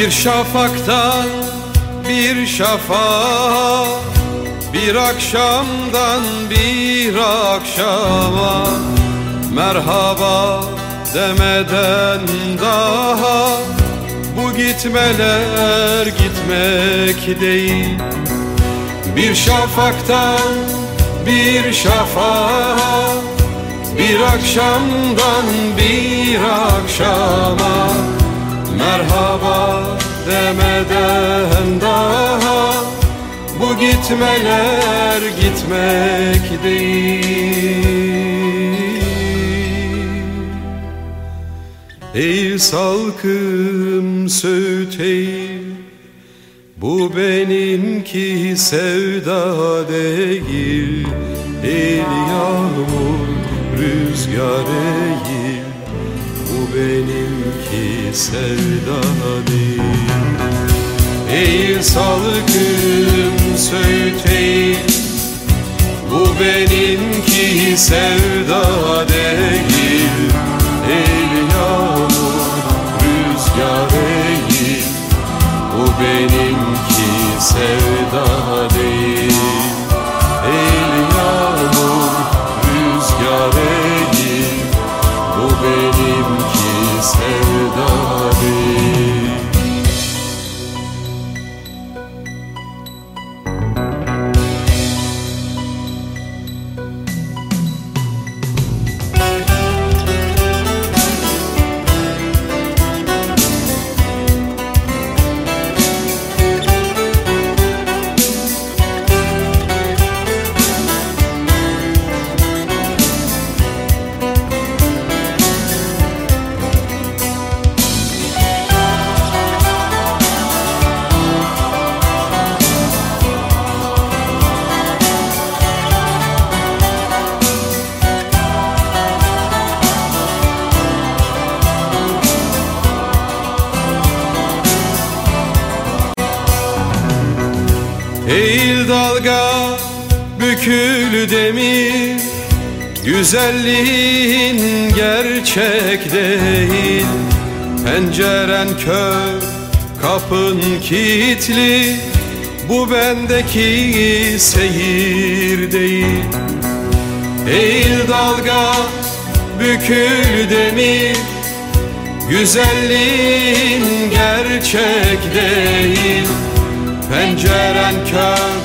Bir şafaktan bir şafağa Bir akşamdan bir akşama. Merhaba demeden daha. Bu gitmeler gitmek değil. Bir şafaktan bir şafağa Bir akşamdan bir akşama. Merhaba demeden daha Bu gitmeler gitmek değil. Ey salkım söğüteyim Bu benimki sevda değil. El yağmur rüzgar değil Bu benimki sevda değil Ey salkım söğüteyim Bu benimki sevda değil. El yağmur rüzgar değil Bu benimki sevda değil Eğil dalga bükül demir. Güzelliğin gerçek değil. Penceren kör kapın kilitli. Bu bendeki seyir değil. Eğil dalga bükül demir. Güzelliğin gerçek değil Penceren kör,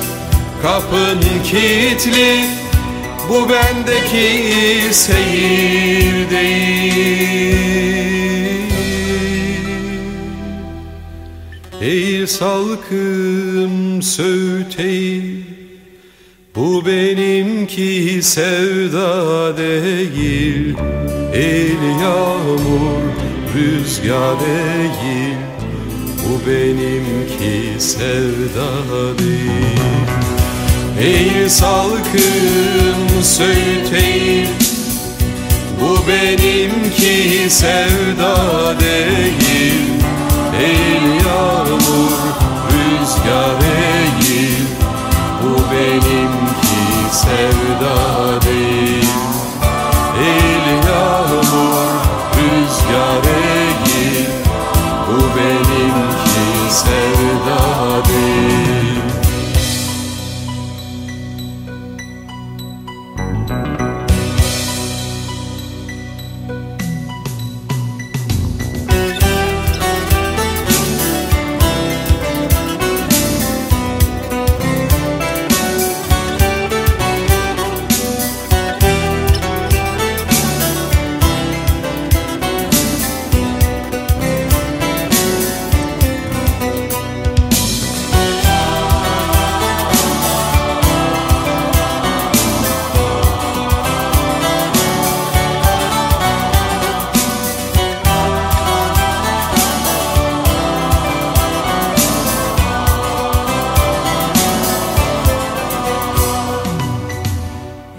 kapın kilitli. Bu bendeki seyir değil. Ey salkım söğüteyim Bu benimki sevda değil. El yağmur rüzgar değil benimki sevda değil Ey salkım söğüteyim Bu benimki sevda değil. El yağmur rüzgar değil. Bu benimki sevda değil. El yağmur rüzgar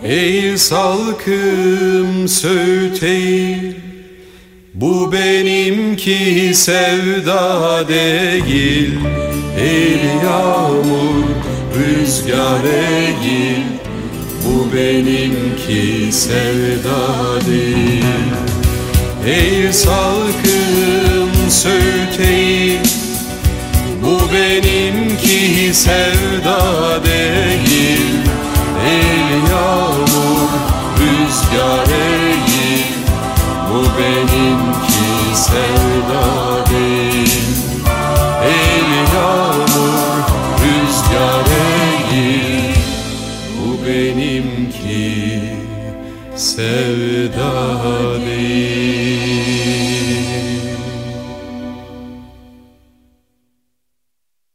Ey salkım söğüteyim Bu benimki sevda değil. El yağmur rüzgar değil Bu benimki sevda değil. Ey salkım söğüteyim benimki sevda değil sevda değil